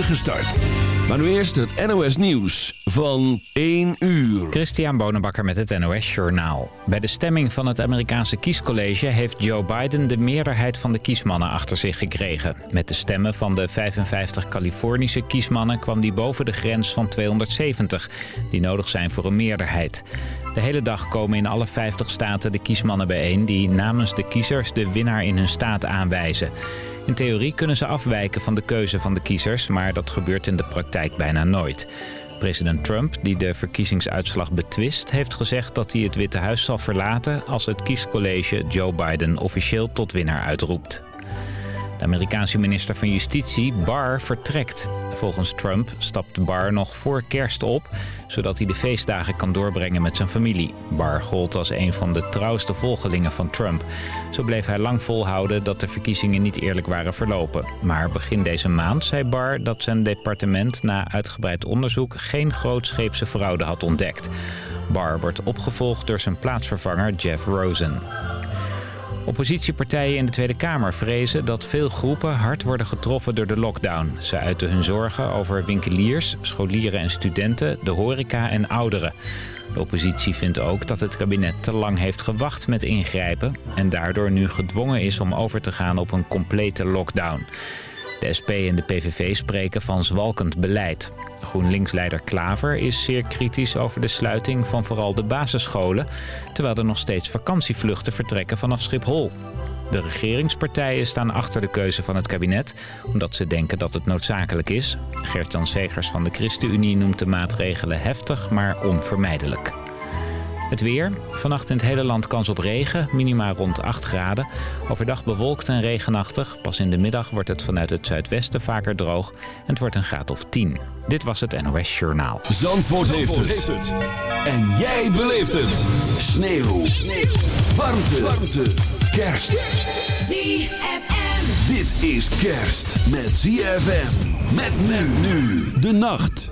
start. Maar nu eerst het NOS Nieuws van 1 uur. Christian Bonenbakker met het NOS Journaal. Bij de stemming van het Amerikaanse kiescollege... heeft Joe Biden de meerderheid van de kiesmannen achter zich gekregen. Met de stemmen van de 55 Californische kiesmannen... kwam die boven de grens van 270, die nodig zijn voor een meerderheid. De hele dag komen in alle 50 staten de kiesmannen bijeen... die namens de kiezers de winnaar in hun staat aanwijzen. In theorie kunnen ze afwijken van de keuze van de kiezers... maar dat gebeurt in de praktijk bijna nooit. President Trump, die de verkiezingsuitslag betwist... heeft gezegd dat hij het Witte Huis zal verlaten... als het kiescollege Joe Biden officieel tot winnaar uitroept. De Amerikaanse minister van Justitie, Barr, vertrekt. Volgens Trump stapt Barr nog voor kerst op... zodat hij de feestdagen kan doorbrengen met zijn familie. Barr gold als een van de trouwste volgelingen van Trump. Zo bleef hij lang volhouden dat de verkiezingen niet eerlijk waren verlopen. Maar begin deze maand zei Barr dat zijn departement... na uitgebreid onderzoek geen grootscheepse fraude had ontdekt. Barr wordt opgevolgd door zijn plaatsvervanger Jeff Rosen. Oppositiepartijen in de Tweede Kamer vrezen dat veel groepen hard worden getroffen door de lockdown. Ze uiten hun zorgen over winkeliers, scholieren en studenten, de horeca en ouderen. De oppositie vindt ook dat het kabinet te lang heeft gewacht met ingrijpen... en daardoor nu gedwongen is om over te gaan op een complete lockdown. De SP en de PVV spreken van zwalkend beleid. GroenLinks-leider Klaver is zeer kritisch over de sluiting van vooral de basisscholen... terwijl er nog steeds vakantievluchten vertrekken vanaf Schiphol. De regeringspartijen staan achter de keuze van het kabinet... omdat ze denken dat het noodzakelijk is. Gert-Jan Segers van de ChristenUnie noemt de maatregelen heftig, maar onvermijdelijk. Het weer. Vannacht in het hele land kans op regen. Minima rond 8 graden. Overdag bewolkt en regenachtig. Pas in de middag wordt het vanuit het zuidwesten vaker droog. En het wordt een graad of 10. Dit was het NOS Journaal. Zandvoort, heeft, het. En jij beleeft het. Sneeuw. Sneeuw. Warmte. Warmte. Kerst. ZFM. Dit is kerst met ZFM. Met men nu. De nacht.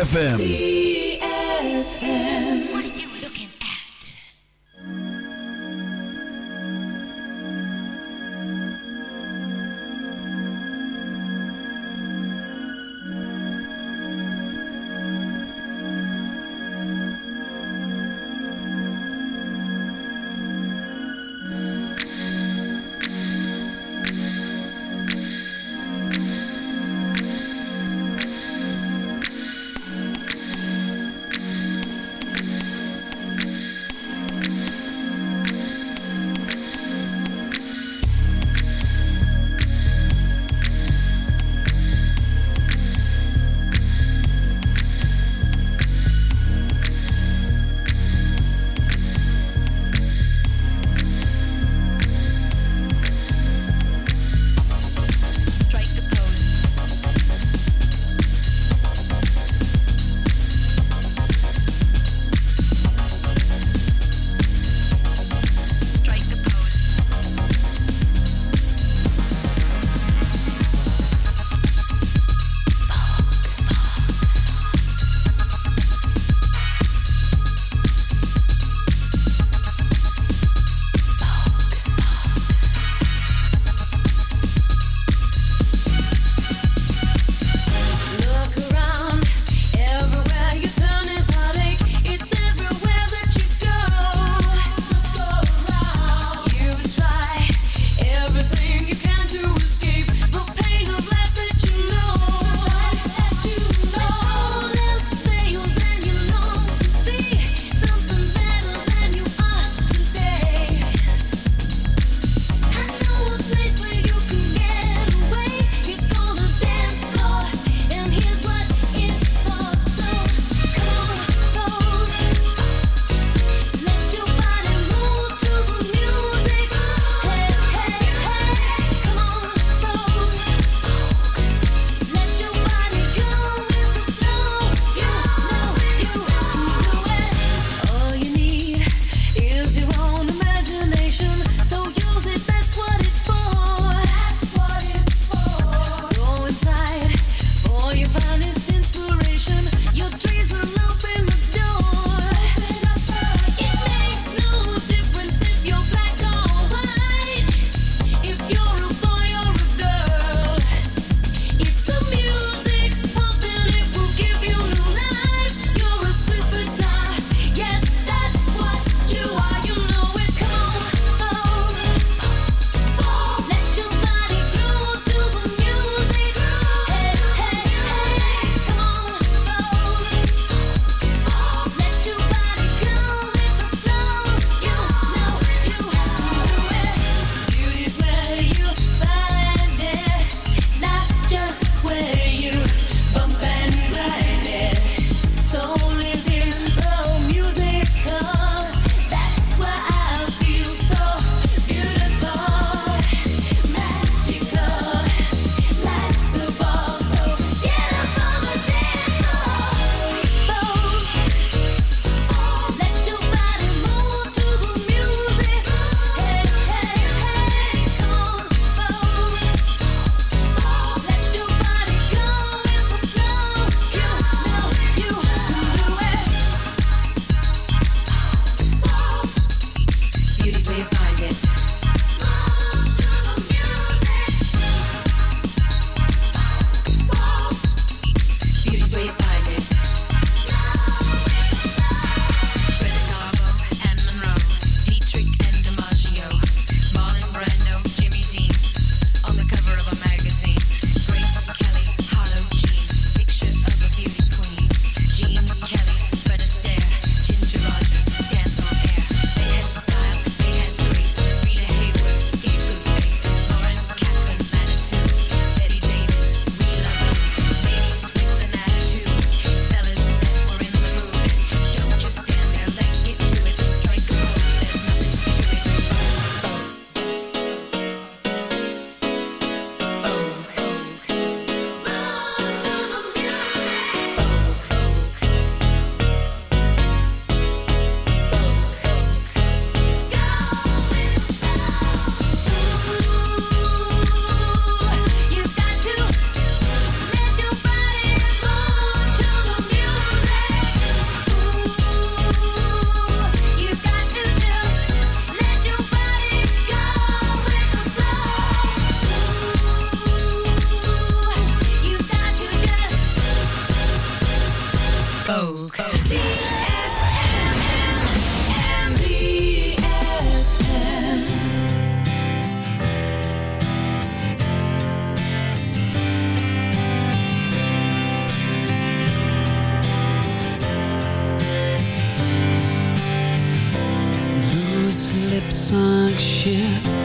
ZFM. 谢。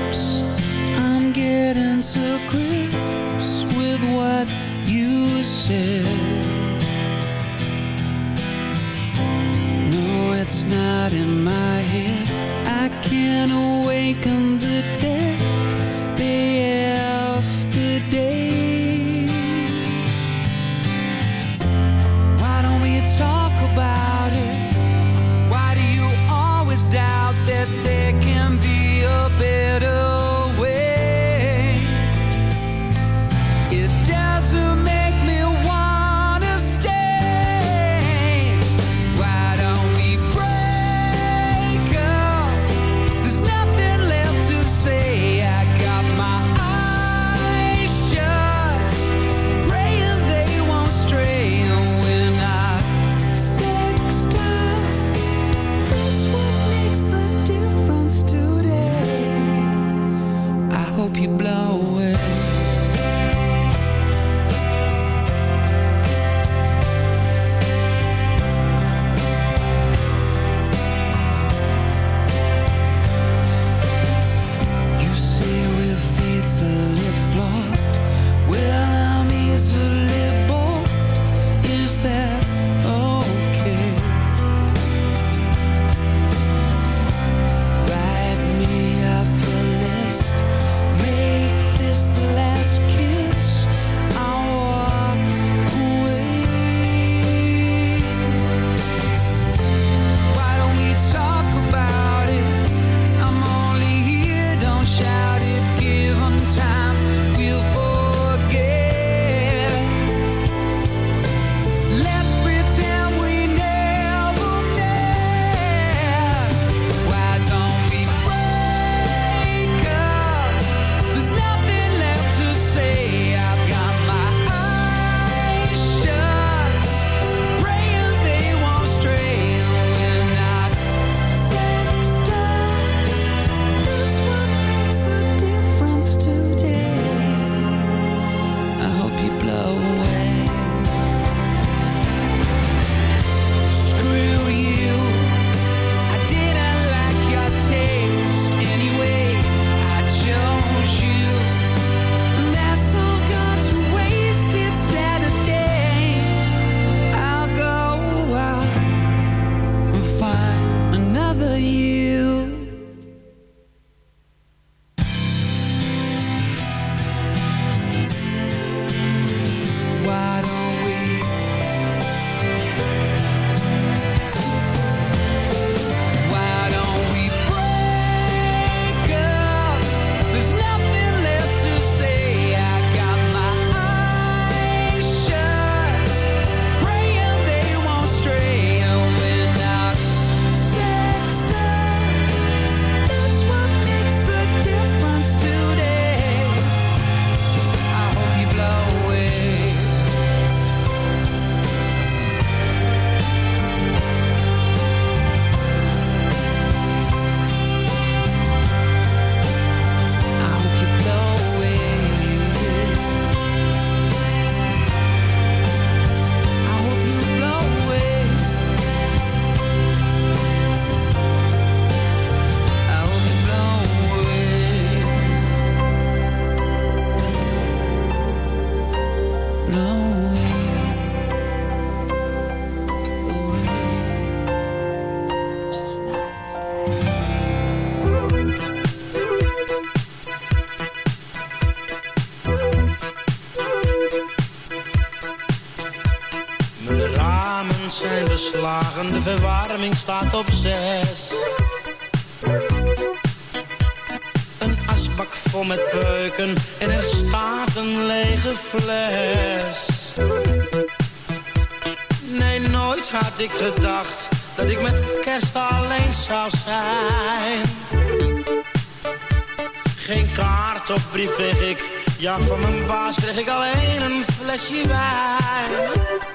van mijn baas kreeg ik alleen een flesje wijn.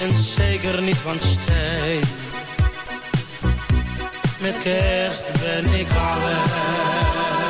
en zeker niet van steen. Met kerst ben ik alleen.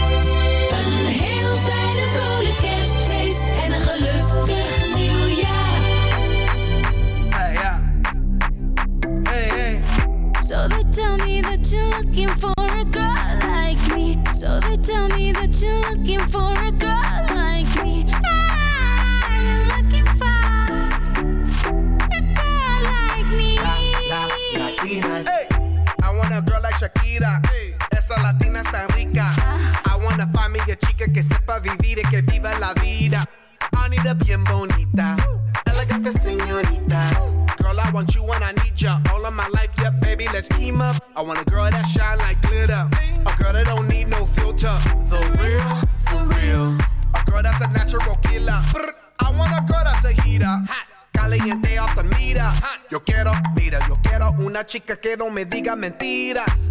mentiras.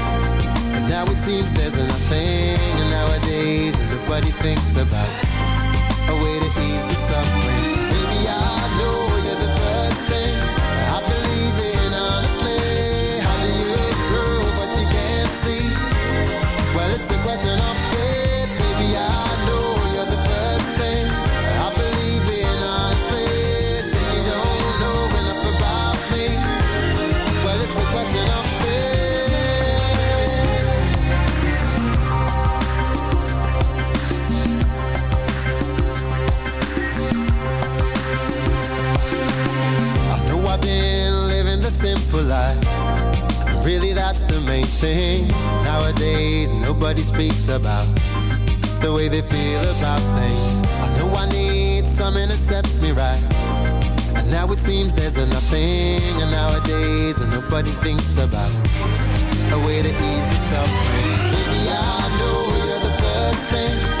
But now it seems there's nothing. And nowadays, nobody thinks about a way to ease the suffering. Baby, I nobody speaks about the way they feel about things. I know I need something to set me right. And now it seems there's a nothing. And nowadays, nobody thinks about a way to ease the suffering. Baby, I know you're the first thing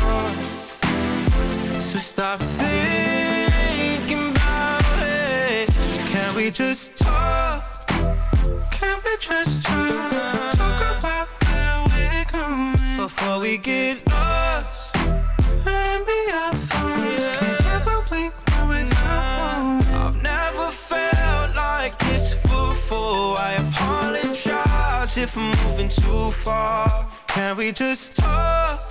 So stop thinking about it. Can we just talk? Can we just talk? Talk about where we're going before we get lost and be our thoughts. Can't get what we want without knowing. I've never felt like this before. I apologize if I'm moving too far. Can we just talk?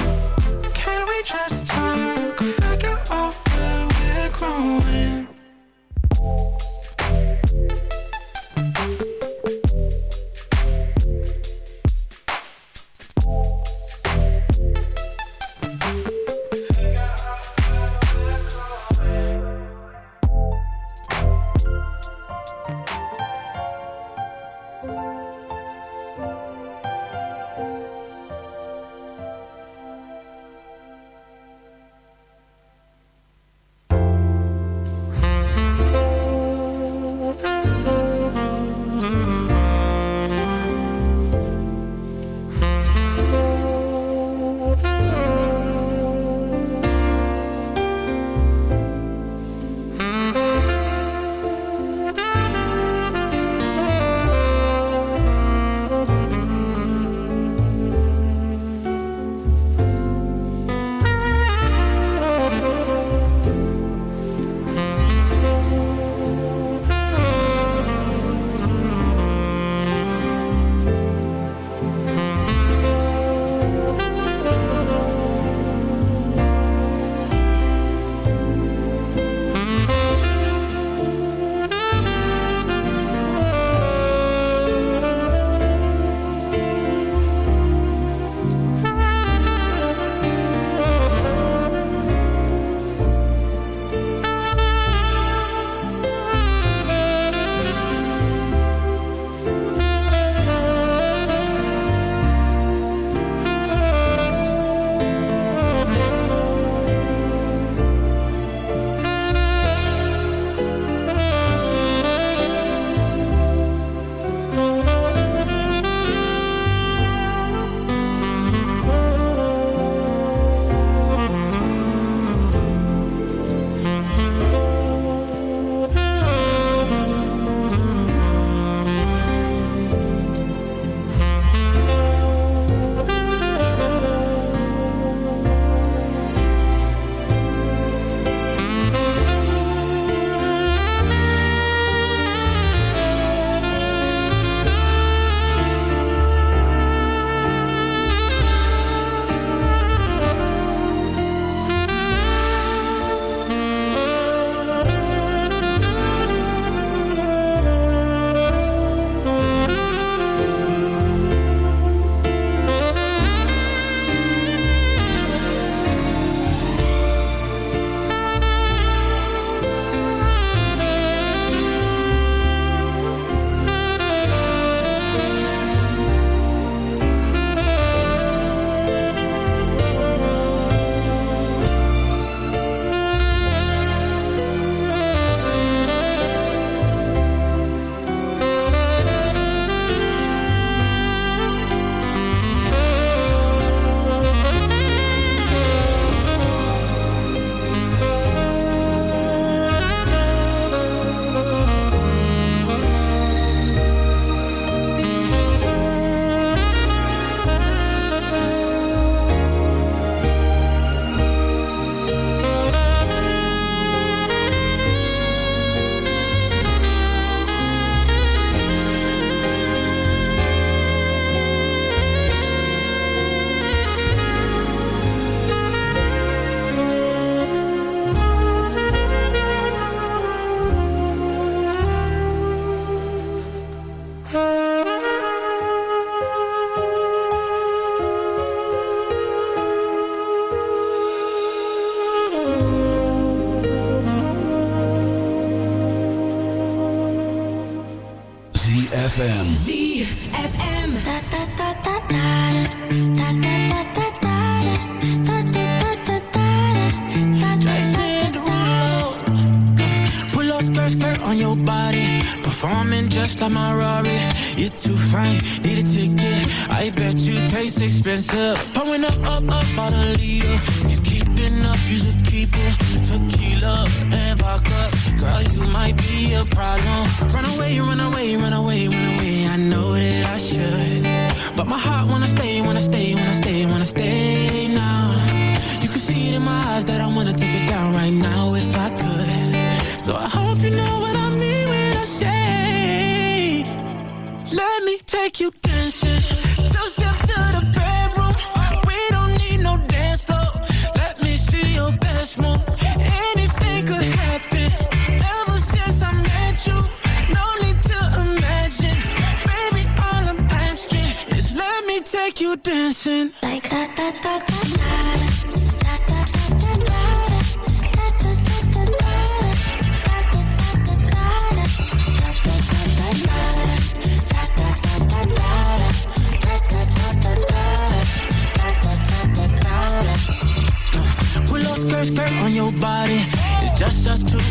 Should. Tequila and vodka, girl, you might be a problem. Run away, run away, run away, run away.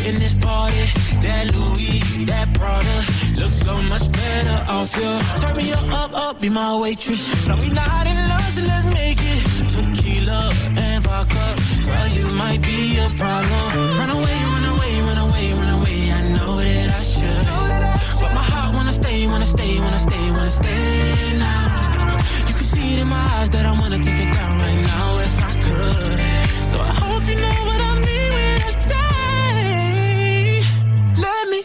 In this party. That Louis, that Prada, looks so much better off you. Turn me up, up, up, be my waitress. No, we not in love, so let's make it. Tequila and vodka, girl, you might be a problem. Run away, run away, run away, run away. I know that I should, but my heart wanna stay, wanna stay, wanna stay, wanna stay now. You can see it in my eyes that I wanna take it down right now if I could. So I hope you know what I mean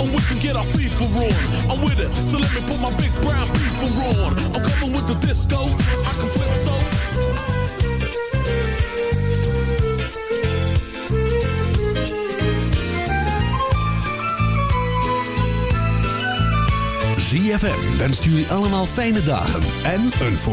And we can get our FIFA on. I'm with it. So let me put my big brown beaver on. I'm coming with the disco. I can flip so. ZFM wenst jullie allemaal fijne dagen en een voor